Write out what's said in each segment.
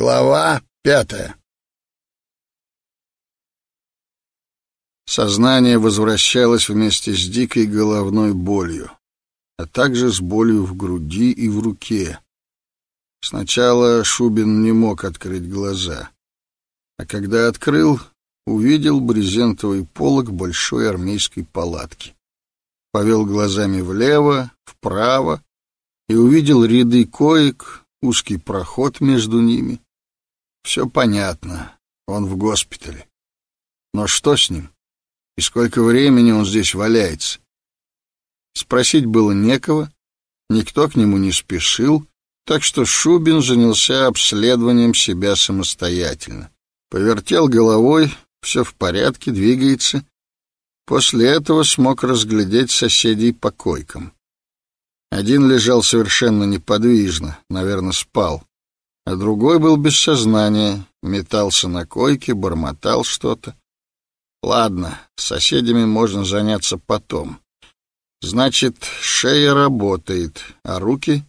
Глава пятая Сознание возвращалось вместе с дикой головной болью, а также с болью в груди и в руке. Сначала Шубин не мог открыть глаза, а когда открыл, увидел брезентовый полог большой армейской палатки. Повел глазами влево, вправо и увидел ряды коек, узкий проход между ними. Все понятно, он в госпитале. Но что с ним? И сколько времени он здесь валяется? Спросить было некого, никто к нему не спешил, так что Шубин занялся обследованием себя самостоятельно. Повертел головой, все в порядке, двигается. После этого смог разглядеть соседей по койкам. Один лежал совершенно неподвижно, наверное, спал, а другой был без сознания, метался на койке, бормотал что-то. Ладно, с соседями можно заняться потом. Значит, шея работает, а руки...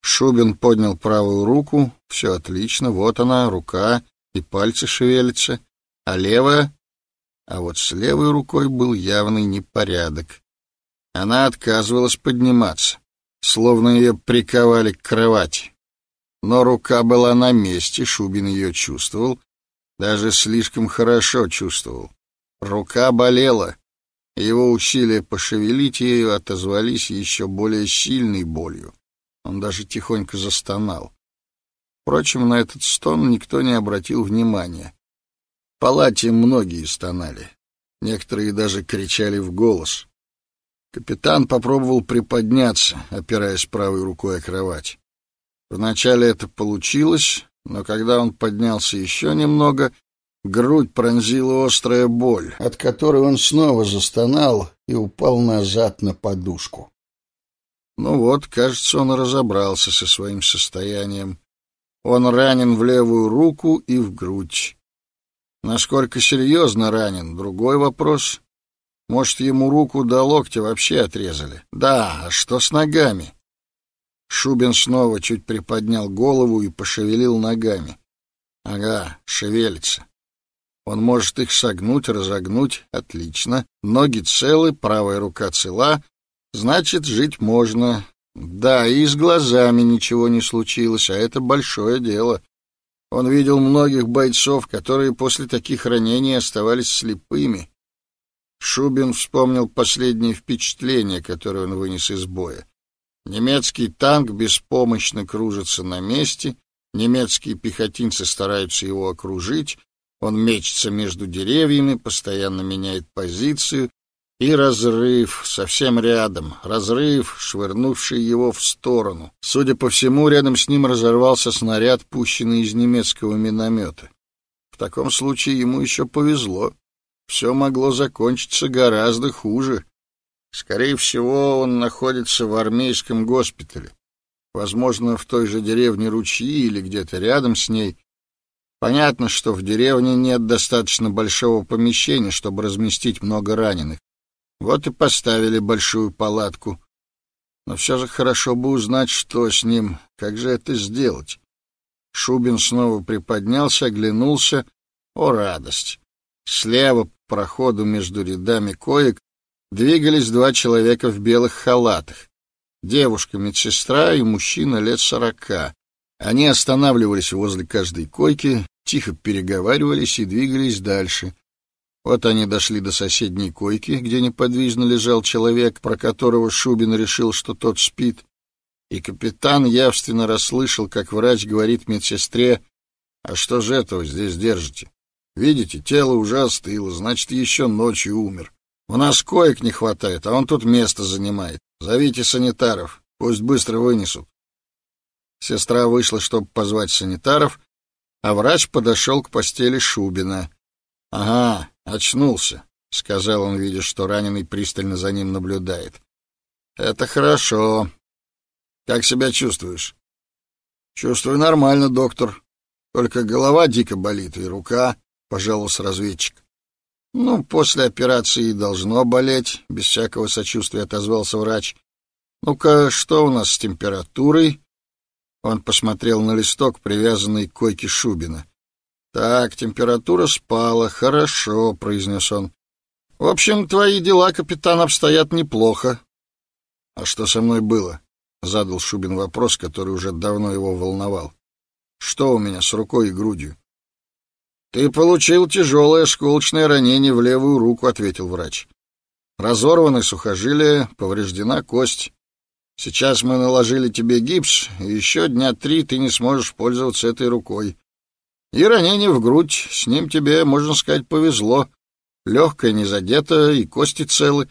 Шубин поднял правую руку, все отлично, вот она, рука, и пальцы шевелятся, а левая... А вот с левой рукой был явный непорядок. Она отказывалась подниматься, словно ее приковали к кровати. Но рука была на месте, Шубин ее чувствовал, даже слишком хорошо чувствовал. Рука болела, его усилия пошевелить ее отозвались еще более сильной болью. Он даже тихонько застонал. Впрочем, на этот стон никто не обратил внимания. В палате многие стонали. Некоторые даже кричали в голос. Капитан попробовал приподняться, опираясь правой рукой о кровать. Вначале это получилось, но когда он поднялся еще немного, грудь пронзила острая боль, от которой он снова застонал и упал назад на подушку. Ну вот, кажется, он разобрался со своим состоянием. Он ранен в левую руку и в грудь. Насколько серьезно ранен — другой вопрос. Может, ему руку до локтя вообще отрезали? Да, а что с ногами? Шубин снова чуть приподнял голову и пошевелил ногами. Ага, шевелится. Он может их согнуть, разогнуть. Отлично. Ноги целы, правая рука цела. Значит, жить можно. Да, и с глазами ничего не случилось, а это большое дело. Он видел многих бойцов, которые после таких ранений оставались слепыми. Шубин вспомнил последнее впечатление, которое он вынес из боя. Немецкий танк беспомощно кружится на месте, немецкие пехотинцы стараются его окружить, он мечется между деревьями, постоянно меняет позицию, и разрыв совсем рядом, разрыв, швырнувший его в сторону. Судя по всему, рядом с ним разорвался снаряд, пущенный из немецкого миномета. В таком случае ему еще повезло все могло закончиться гораздо хуже. Скорее всего, он находится в армейском госпитале. Возможно, в той же деревне Ручьи или где-то рядом с ней. Понятно, что в деревне нет достаточно большого помещения, чтобы разместить много раненых. Вот и поставили большую палатку. Но все же хорошо бы узнать, что с ним, как же это сделать. Шубин снова приподнялся, оглянулся. О, радость! Слева по проходу между рядами коек двигались два человека в белых халатах. Девушка-медсестра и мужчина лет сорока. Они останавливались возле каждой койки, тихо переговаривались и двигались дальше. Вот они дошли до соседней койки, где неподвижно лежал человек, про которого Шубин решил, что тот спит. И капитан явственно расслышал, как врач говорит медсестре, «А что же этого здесь держите? Видите, тело уже остыло, значит, еще ночью умер. У нас коек не хватает, а он тут место занимает. Зовите санитаров, пусть быстро вынесут. Сестра вышла, чтобы позвать санитаров, а врач подошел к постели Шубина. — Ага, очнулся, — сказал он, видя, что раненый пристально за ним наблюдает. — Это хорошо. Как себя чувствуешь? — Чувствую нормально, доктор. Только голова дико болит и рука. — пожаловался разведчик. «Ну, после операции должно болеть», — без всякого сочувствия отозвался врач. «Ну-ка, что у нас с температурой?» Он посмотрел на листок, привязанный к койке Шубина. «Так, температура спала. Хорошо», — произнес он. «В общем, твои дела, капитан, обстоят неплохо». «А что со мной было?» — задал Шубин вопрос, который уже давно его волновал. «Что у меня с рукой и грудью?» «Ты получил тяжелое осколочное ранение в левую руку», — ответил врач. «Разорваны сухожилия, повреждена кость. Сейчас мы наложили тебе гипс, и еще дня три ты не сможешь пользоваться этой рукой. И ранение в грудь, с ним тебе, можно сказать, повезло. Легкое не задето, и кости целы,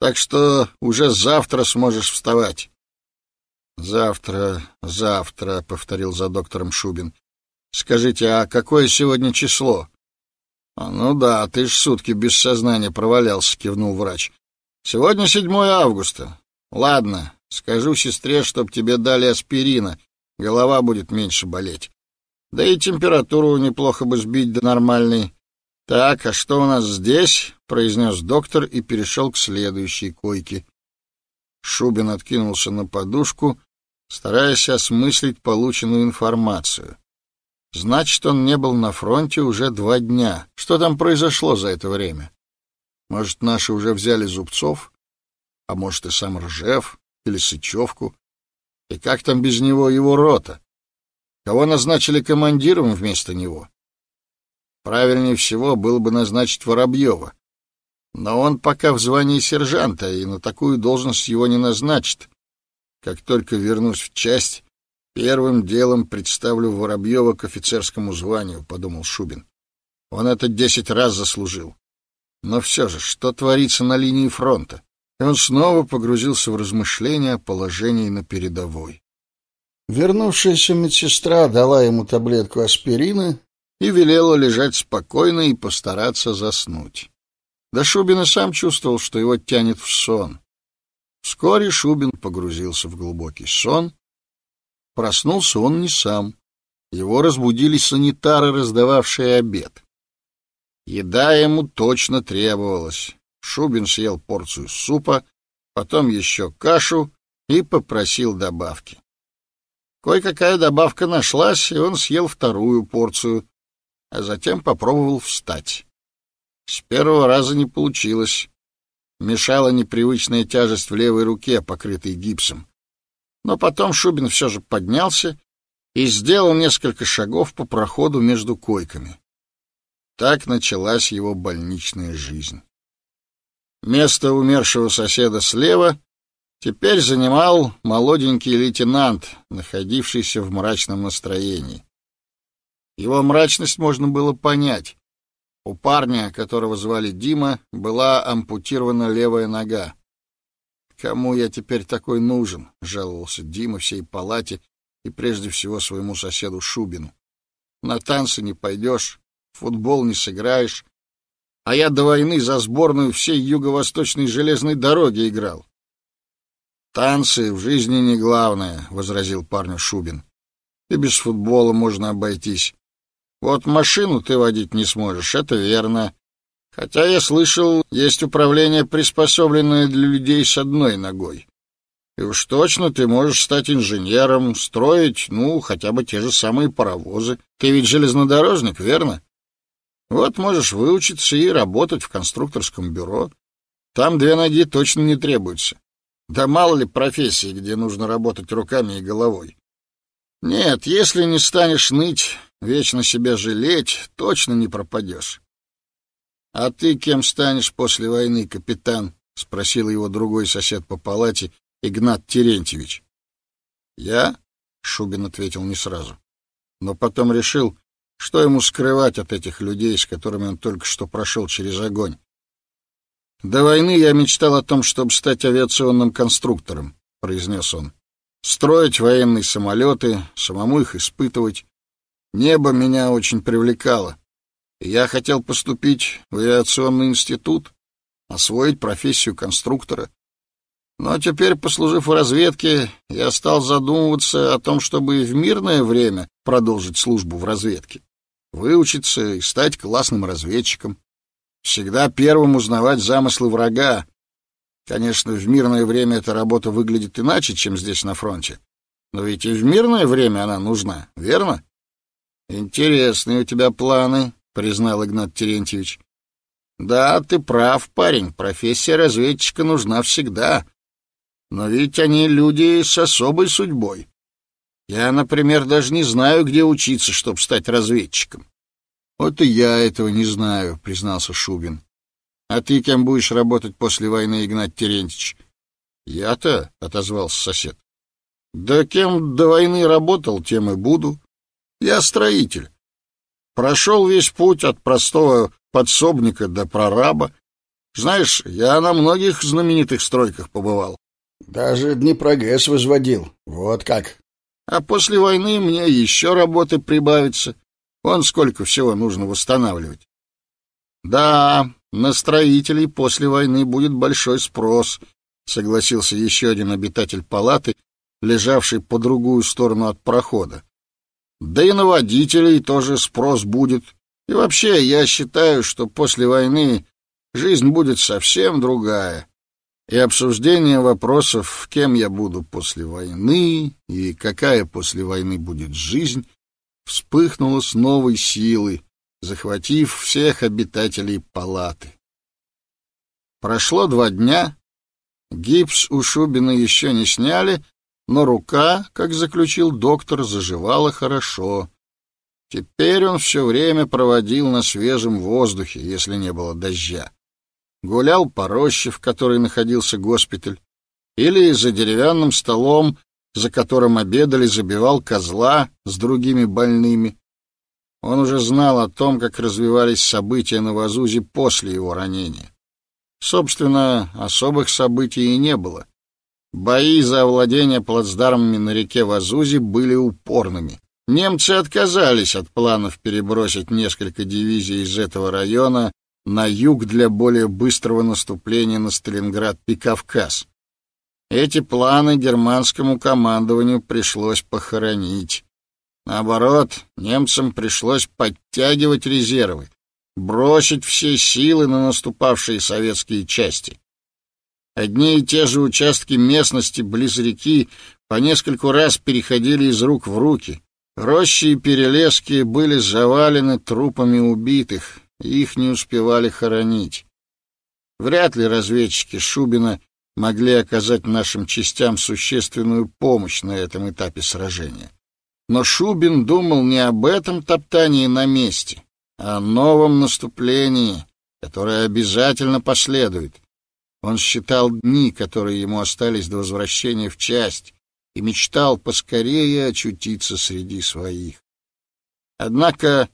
так что уже завтра сможешь вставать». «Завтра, завтра», — повторил за доктором Шубин. Скажите, а какое сегодня число? А, ну да, ты ж сутки без сознания провалялся, кивнул врач. Сегодня 7 августа. Ладно, скажу сестре, чтоб тебе дали аспирина. Голова будет меньше болеть. Да и температуру неплохо бы сбить до нормальной. Так, а что у нас здесь? произнес доктор и перешел к следующей койке. Шубин откинулся на подушку, стараясь осмыслить полученную информацию. Значит, он не был на фронте уже два дня. Что там произошло за это время? Может, наши уже взяли Зубцов? А может, и сам Ржев или Сычевку? И как там без него его рота? Кого назначили командиром вместо него? Правильнее всего было бы назначить Воробьева. Но он пока в звании сержанта, и на такую должность его не назначат. Как только вернусь в часть, Первым делом представлю Воробьева к офицерскому званию, подумал Шубин. Он это десять раз заслужил. Но все же, что творится на линии фронта? И он снова погрузился в размышления о положении на передовой. Вернувшаяся медсестра дала ему таблетку аспирина и велела лежать спокойно и постараться заснуть. Да Шубин и сам чувствовал, что его тянет в сон. Вскоре Шубин погрузился в глубокий сон Проснулся он не сам. Его разбудили санитары, раздававшие обед. Еда ему точно требовалась. Шубин съел порцию супа, потом еще кашу и попросил добавки. Кое-какая добавка нашлась, и он съел вторую порцию, а затем попробовал встать. С первого раза не получилось. Мешала непривычная тяжесть в левой руке, покрытой гипсом. Но потом Шубин все же поднялся и сделал несколько шагов по проходу между койками. Так началась его больничная жизнь. Место умершего соседа слева теперь занимал молоденький лейтенант, находившийся в мрачном настроении. Его мрачность можно было понять. У парня, которого звали Дима, была ампутирована левая нога. Кому я теперь такой нужен? жаловался Дима всей палате и прежде всего своему соседу Шубину. На танцы не пойдешь, футбол не сыграешь, а я до войны за сборную всей юго-восточной железной дороги играл. Танцы в жизни не главное, возразил парню Шубин. И без футбола можно обойтись. Вот машину ты водить не сможешь, это верно. Хотя я слышал, есть управление, приспособленное для людей с одной ногой. И уж точно ты можешь стать инженером, строить, ну, хотя бы те же самые паровозы. Ты ведь железнодорожник, верно? Вот можешь выучиться и работать в конструкторском бюро. Там две ноги точно не требуются. Да мало ли профессий, где нужно работать руками и головой. Нет, если не станешь ныть, вечно себя жалеть, точно не пропадешь. «А ты кем станешь после войны, капитан?» — спросил его другой сосед по палате, Игнат Терентьевич. «Я?» — Шубин ответил не сразу. Но потом решил, что ему скрывать от этих людей, с которыми он только что прошел через огонь. «До войны я мечтал о том, чтобы стать авиационным конструктором», — произнес он. «Строить военные самолеты, самому их испытывать. Небо меня очень привлекало. Я хотел поступить в авиационный институт, освоить профессию конструктора. Но теперь, послужив в разведке, я стал задумываться о том, чтобы в мирное время продолжить службу в разведке, выучиться и стать классным разведчиком. Всегда первым узнавать замыслы врага. Конечно, в мирное время эта работа выглядит иначе, чем здесь на фронте. Но ведь и в мирное время она нужна, верно? Интересные у тебя планы, признал Игнат Терентьевич. Да, ты прав, парень, профессия разведчика нужна всегда. Но ведь они люди с особой судьбой. Я, например, даже не знаю, где учиться, чтобы стать разведчиком. Вот и я этого не знаю, признался Шубин. А ты кем будешь работать после войны, Игнат Терентьевич? Я-то, отозвался сосед. Да кем до войны работал, тем и буду. Я строитель. Прошел весь путь от простого подсобника до прораба. Знаешь, я на многих знаменитых стройках побывал. Даже Днепрогэс возводил. Вот как. А после войны мне еще работы прибавится. Вон сколько всего нужно восстанавливать. Да, на строителей после войны будет большой спрос, согласился еще один обитатель палаты, лежавший по другую сторону от прохода. Да и на водителей тоже спрос будет. И вообще, я считаю, что после войны жизнь будет совсем другая и обсуждение вопросов, кем я буду после войны и какая после войны будет жизнь, вспыхнуло с новой силой, захватив всех обитателей палаты. Прошло два дня, гипс у Шубина еще не сняли, но рука, как заключил доктор, заживала хорошо. Теперь он все время проводил на свежем воздухе, если не было дождя гулял по роще, в которой находился госпиталь, или за деревянным столом, за которым обедали, забивал козла с другими больными. Он уже знал о том, как развивались события на Вазузе после его ранения. Собственно, особых событий и не было. Бои за овладение плацдармами на реке Вазузи были упорными. Немцы отказались от планов перебросить несколько дивизий из этого района на юг для более быстрого наступления на Сталинград и Кавказ. Эти планы германскому командованию пришлось похоронить. Наоборот, немцам пришлось подтягивать резервы, бросить все силы на наступавшие советские части. Одни и те же участки местности близ реки по нескольку раз переходили из рук в руки. Рощи и перелески были завалены трупами убитых, их не успевали хоронить. Вряд ли разведчики Шубина могли оказать нашим частям существенную помощь на этом этапе сражения. Но Шубин думал не об этом топтании на месте, а о новом наступлении, которое обязательно последует. Он считал дни, которые ему остались до возвращения в часть, и мечтал поскорее очутиться среди своих. Однако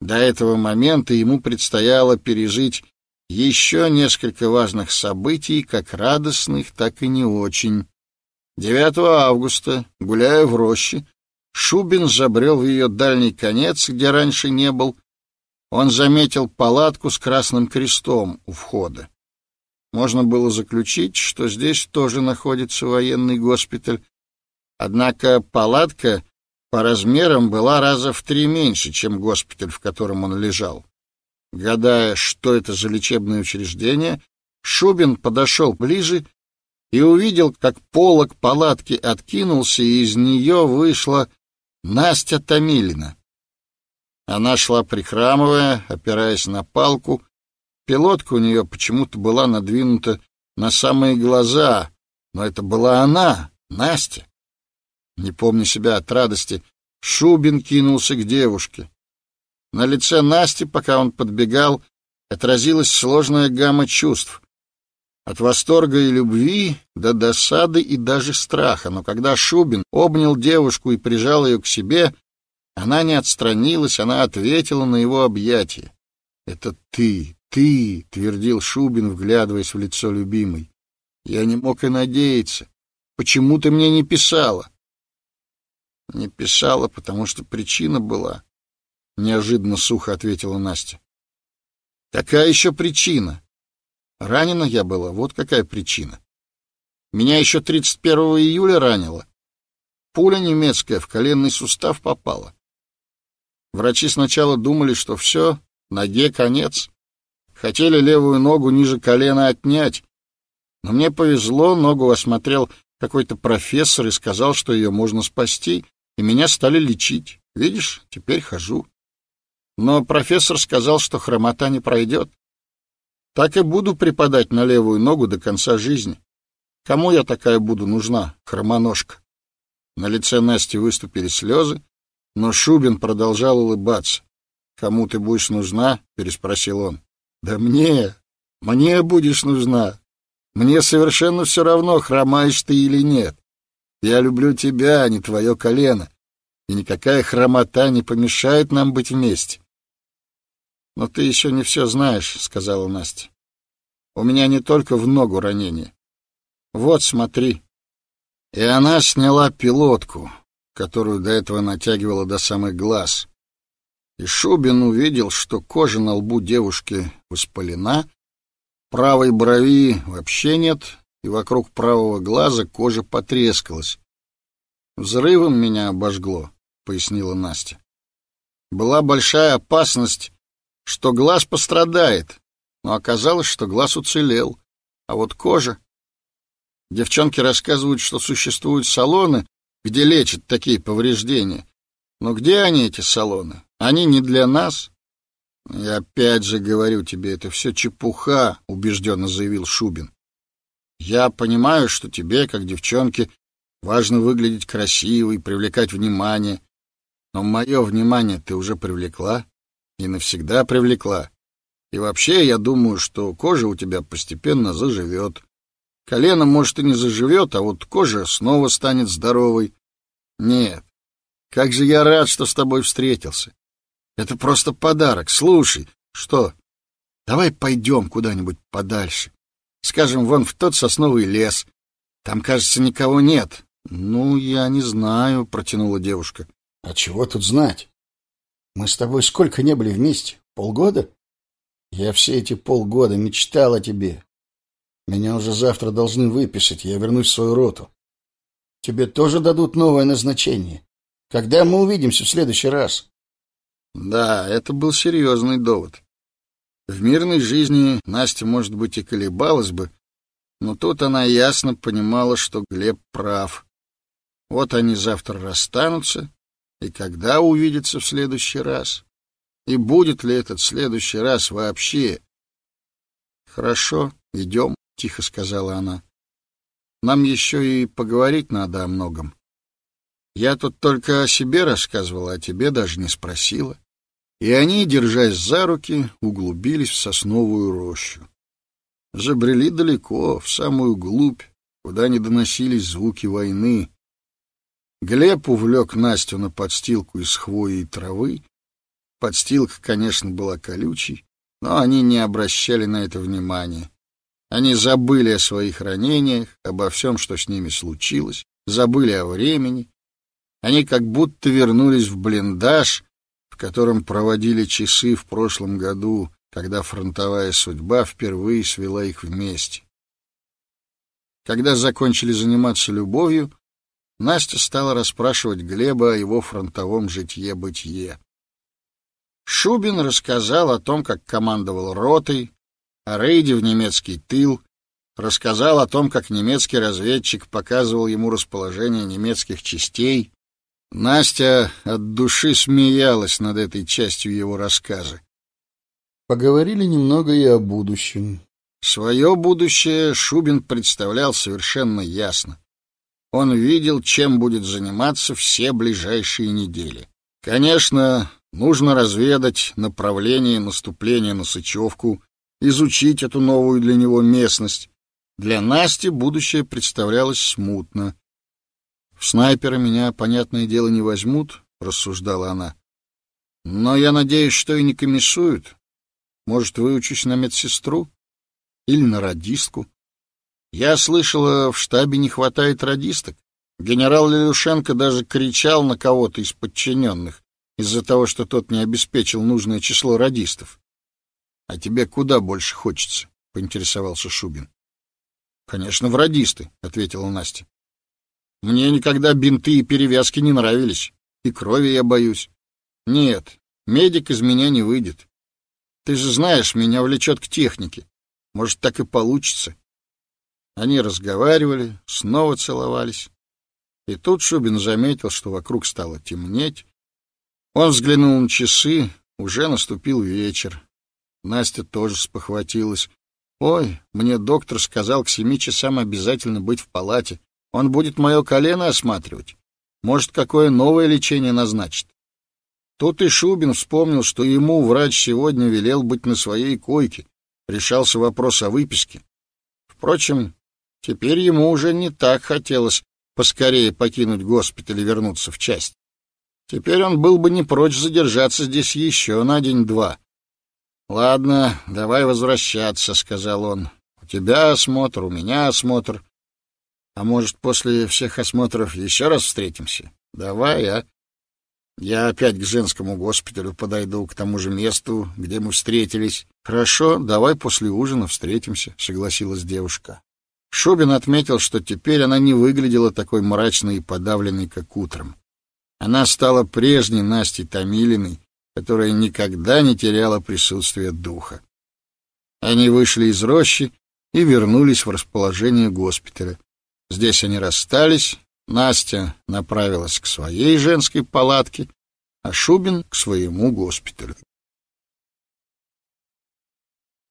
до этого момента ему предстояло пережить еще несколько важных событий, как радостных, так и не очень. 9 августа, гуляя в роще, Шубин забрел в ее дальний конец, где раньше не был. Он заметил палатку с красным крестом у входа. Можно было заключить, что здесь тоже находится военный госпиталь. Однако палатка по размерам была раза в три меньше, чем госпиталь, в котором он лежал. Гадая, что это за лечебное учреждение, Шубин подошел ближе и увидел, как полог палатки откинулся, и из нее вышла Настя Томилина. Она шла прихрамывая, опираясь на палку. Пилотка у нее почему-то была надвинута на самые глаза, но это была она, Настя. Не помня себя от радости, Шубин кинулся к девушке. На лице Насти, пока он подбегал, отразилась сложная гамма чувств. От восторга и любви до досады и даже страха. Но когда Шубин обнял девушку и прижал ее к себе, она не отстранилась, она ответила на его объятие. «Это ты, ты!» — твердил Шубин, вглядываясь в лицо любимой. «Я не мог и надеяться. Почему ты мне не писала?» Не писала, потому что причина была. Неожиданно сухо ответила Настя. Какая еще причина? Ранена я была, вот какая причина. Меня еще 31 июля ранило. Пуля немецкая в коленный сустав попала. Врачи сначала думали, что все, ноге конец. Хотели левую ногу ниже колена отнять. Но мне повезло, ногу осмотрел какой-то профессор и сказал, что ее можно спасти, и меня стали лечить. Видишь, теперь хожу. Но профессор сказал, что хромота не пройдет. Так и буду преподать на левую ногу до конца жизни. Кому я такая буду нужна, хромоножка? На лице Насти выступили слезы, но Шубин продолжал улыбаться. «Кому ты будешь нужна?» — переспросил он. «Да мне! Мне будешь нужна! Мне совершенно все равно, хромаешь ты или нет. Я люблю тебя, а не твое колено, и никакая хромота не помешает нам быть вместе». «Но ты еще не все знаешь», — сказала Настя. «У меня не только в ногу ранение. Вот, смотри». И она сняла пилотку, которую до этого натягивала до самых глаз. И Шубин увидел, что кожа на лбу девушки воспалена, правой брови вообще нет, и вокруг правого глаза кожа потрескалась. «Взрывом меня обожгло», — пояснила Настя. «Была большая опасность, что глаз пострадает, но оказалось, что глаз уцелел, а вот кожа... Девчонки рассказывают, что существуют салоны, где лечат такие повреждения. Но где они, эти салоны? Они не для нас. И опять же говорю тебе, это все чепуха, убежденно заявил Шубин. Я понимаю, что тебе, как девчонке, важно выглядеть красивой, привлекать внимание. Но мое внимание ты уже привлекла и навсегда привлекла. И вообще, я думаю, что кожа у тебя постепенно заживет. Колено, может, и не заживет, а вот кожа снова станет здоровой. Нет. Как же я рад, что с тобой встретился. Это просто подарок. Слушай, что? Давай пойдем куда-нибудь подальше. Скажем, вон в тот сосновый лес. Там, кажется, никого нет. Ну, я не знаю, протянула девушка. А чего тут знать? Мы с тобой сколько не были вместе? Полгода? Я все эти полгода мечтал о тебе, меня уже завтра должны выписать, я вернусь в свою роту. Тебе тоже дадут новое назначение. Когда мы увидимся в следующий раз? Да, это был серьезный довод. В мирной жизни Настя, может быть, и колебалась бы, но тут она ясно понимала, что Глеб прав. Вот они завтра расстанутся, и когда увидятся в следующий раз? И будет ли этот следующий раз вообще? Хорошо, идем. — тихо сказала она. «Нам еще и поговорить надо о многом. Я тут только о себе рассказывала, а тебе даже не спросила». И они, держась за руки, углубились в сосновую рощу. Забрели далеко, в самую глубь, куда не доносились звуки войны. Глеб увлек Настю на подстилку из хвои и травы. Подстилка, конечно, была колючей, но они не обращали на это внимания. Они забыли о своих ранениях, обо всем, что с ними случилось, забыли о времени. Они как будто вернулись в блиндаж, в котором проводили часы в прошлом году, когда фронтовая судьба впервые свела их вместе. Когда закончили заниматься любовью, Настя стала расспрашивать Глеба о его фронтовом житье-бытие. Шубин рассказал о том, как командовал ротой, о рейде в немецкий тыл, рассказал о том, как немецкий разведчик показывал ему расположение немецких частей. Настя от души смеялась над этой частью его рассказа. Поговорили немного и о будущем. Свое будущее Шубин представлял совершенно ясно. Он видел, чем будет заниматься все ближайшие недели. Конечно, нужно разведать направление наступления на Сычевку изучить эту новую для него местность. Для Насти будущее представлялось смутно. «В снайпера меня, понятное дело, не возьмут», — рассуждала она. «Но я надеюсь, что и не комиссуют. Может, выучусь на медсестру или на радистку. Я слышала, в штабе не хватает радисток. Генерал Лелюшенко даже кричал на кого-то из подчиненных из-за того, что тот не обеспечил нужное число радистов. А тебе куда больше хочется? поинтересовался Шубин. Конечно, в радисты, ответила Настя. Мне никогда бинты и перевязки не нравились, и крови я боюсь. Нет, медик из меня не выйдет. Ты же знаешь, меня влечет к технике. Может, так и получится. Они разговаривали, снова целовались. И тут Шубин заметил, что вокруг стало темнеть. Он взглянул на часы, уже наступил вечер. Настя тоже спохватилась. «Ой, мне доктор сказал к семи часам обязательно быть в палате. Он будет мое колено осматривать. Может, какое новое лечение назначит?» Тут и Шубин вспомнил, что ему врач сегодня велел быть на своей койке. Решался вопрос о выписке. Впрочем, теперь ему уже не так хотелось поскорее покинуть госпиталь и вернуться в часть. Теперь он был бы не прочь задержаться здесь еще на день-два. «Ладно, давай возвращаться», — сказал он. «У тебя осмотр, у меня осмотр. А может, после всех осмотров еще раз встретимся? Давай, а? Я опять к женскому госпиталю подойду, к тому же месту, где мы встретились. Хорошо, давай после ужина встретимся, согласилась девушка. Шубин отметил, что теперь она не выглядела такой мрачной и подавленной, как утром. Она стала прежней Настей Томилиной, которая никогда не теряла присутствие духа. Они вышли из рощи и вернулись в расположение госпиталя. Здесь они расстались, Настя направилась к своей женской палатке, а Шубин — к своему госпиталю.